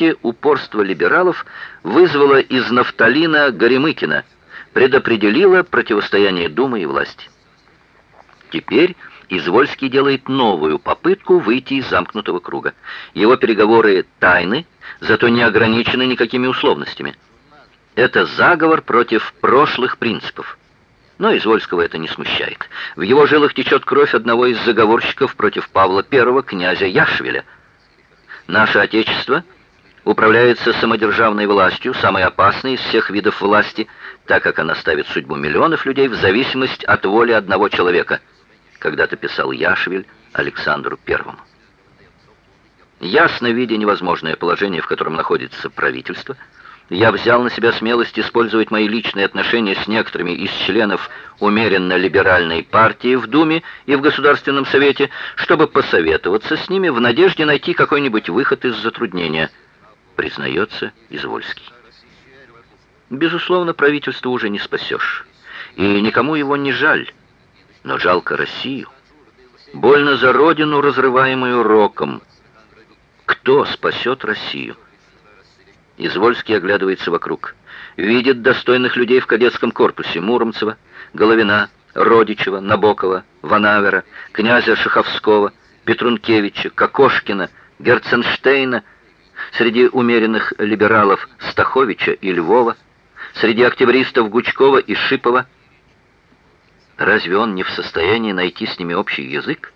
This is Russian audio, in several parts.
результате упорство либералов вызвало из нафталина Горемыкина, предопределило противостояние Думы и власти. Теперь Извольский делает новую попытку выйти из замкнутого круга. Его переговоры тайны, зато не ограничены никакими условностями. Это заговор против прошлых принципов. Но Извольского это не смущает. В его жилах течет кровь одного из заговорщиков против Павла I, князя Яшвеля. Наше Отечество управляется самодержавной властью, самой опасной из всех видов власти, так как она ставит судьбу миллионов людей в зависимость от воли одного человека, когда-то писал Яшвель Александру Первому. Ясно видя невозможное положение, в котором находится правительство, я взял на себя смелость использовать мои личные отношения с некоторыми из членов умеренно-либеральной партии в Думе и в Государственном Совете, чтобы посоветоваться с ними в надежде найти какой-нибудь выход из затруднения, признается Извольский. Безусловно, правительство уже не спасешь, и никому его не жаль, но жалко Россию. Больно за родину, разрываемую роком. Кто спасет Россию? Извольский оглядывается вокруг. Видит достойных людей в кадетском корпусе Муромцева, Головина, Родичева, Набокова, Ванавера, князя Шаховского, Петрункевича, Кокошкина, Герценштейна, среди умеренных либералов Стаховича и Львова, среди октябристов Гучкова и Шипова. Разве он не в состоянии найти с ними общий язык?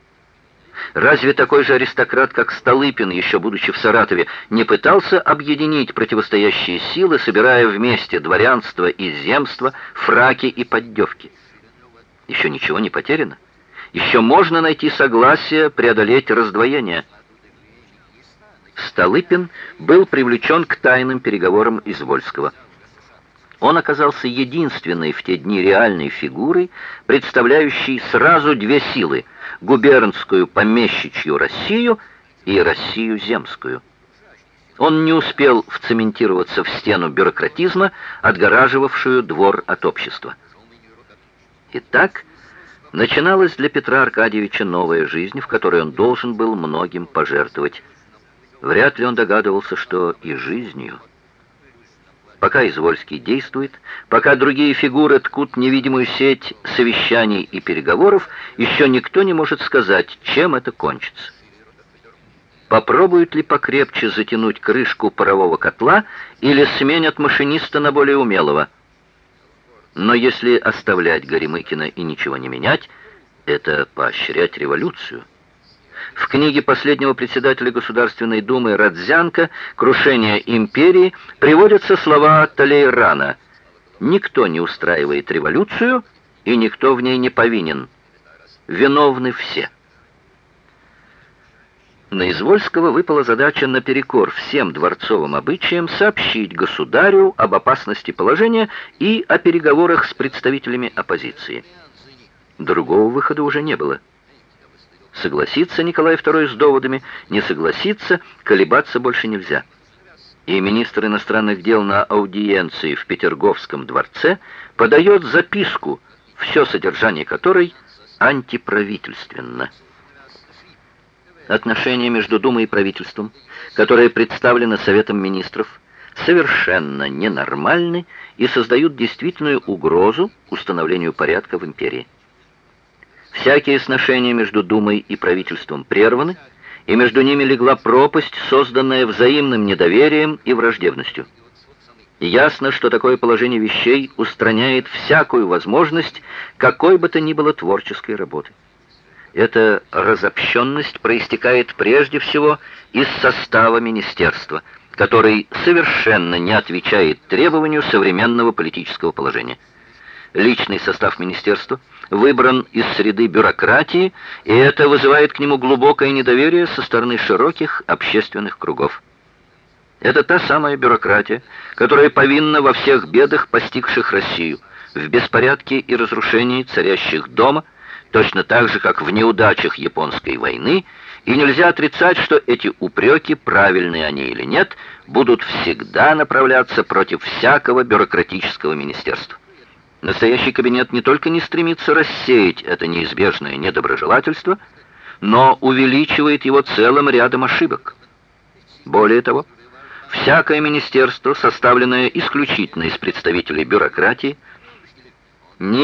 Разве такой же аристократ, как Столыпин, еще будучи в Саратове, не пытался объединить противостоящие силы, собирая вместе дворянство и земство, фраки и поддевки? Еще ничего не потеряно. Еще можно найти согласие, преодолеть раздвоение. Столыпин был привлечен к тайным переговорам Извольского. Он оказался единственной в те дни реальной фигурой, представляющей сразу две силы – губернскую помещичью Россию и Россию земскую. Он не успел вцементироваться в стену бюрократизма, отгораживавшую двор от общества. Итак, начиналась для Петра Аркадьевича новая жизнь, в которой он должен был многим пожертвовать. Вряд ли он догадывался, что и жизнью – Пока Извольский действует, пока другие фигуры ткут невидимую сеть совещаний и переговоров, еще никто не может сказать, чем это кончится. Попробуют ли покрепче затянуть крышку парового котла или сменят машиниста на более умелого? Но если оставлять Горемыкина и ничего не менять, это поощрять революцию. В книге последнего председателя Государственной Думы Радзянко «Крушение империи» приводятся слова Талейрана «Никто не устраивает революцию, и никто в ней не повинен. Виновны все». На Извольского выпала задача наперекор всем дворцовым обычаям сообщить государю об опасности положения и о переговорах с представителями оппозиции. Другого выхода уже не было. Согласится Николай II с доводами, не согласится, колебаться больше нельзя. И министр иностранных дел на аудиенции в Петерговском дворце подает записку, все содержание которой антиправительственно. Отношения между Думой и правительством, которые представлены Советом министров, совершенно ненормальны и создают действительную угрозу установлению порядка в империи. Всякие сношения между Думой и правительством прерваны, и между ними легла пропасть, созданная взаимным недоверием и враждебностью. Ясно, что такое положение вещей устраняет всякую возможность какой бы то ни было творческой работы. Эта разобщенность проистекает прежде всего из состава министерства, который совершенно не отвечает требованию современного политического положения. Личный состав министерства – выбран из среды бюрократии, и это вызывает к нему глубокое недоверие со стороны широких общественных кругов. Это та самая бюрократия, которая повинна во всех бедах, постигших Россию, в беспорядке и разрушении царящих дома, точно так же, как в неудачах японской войны, и нельзя отрицать, что эти упреки, правильные они или нет, будут всегда направляться против всякого бюрократического министерства. Настоящий кабинет не только не стремится рассеять это неизбежное недоброжелательство, но увеличивает его целым рядом ошибок. Более того, Всякое министерство, составленное исключительно из представителей бюрократии, не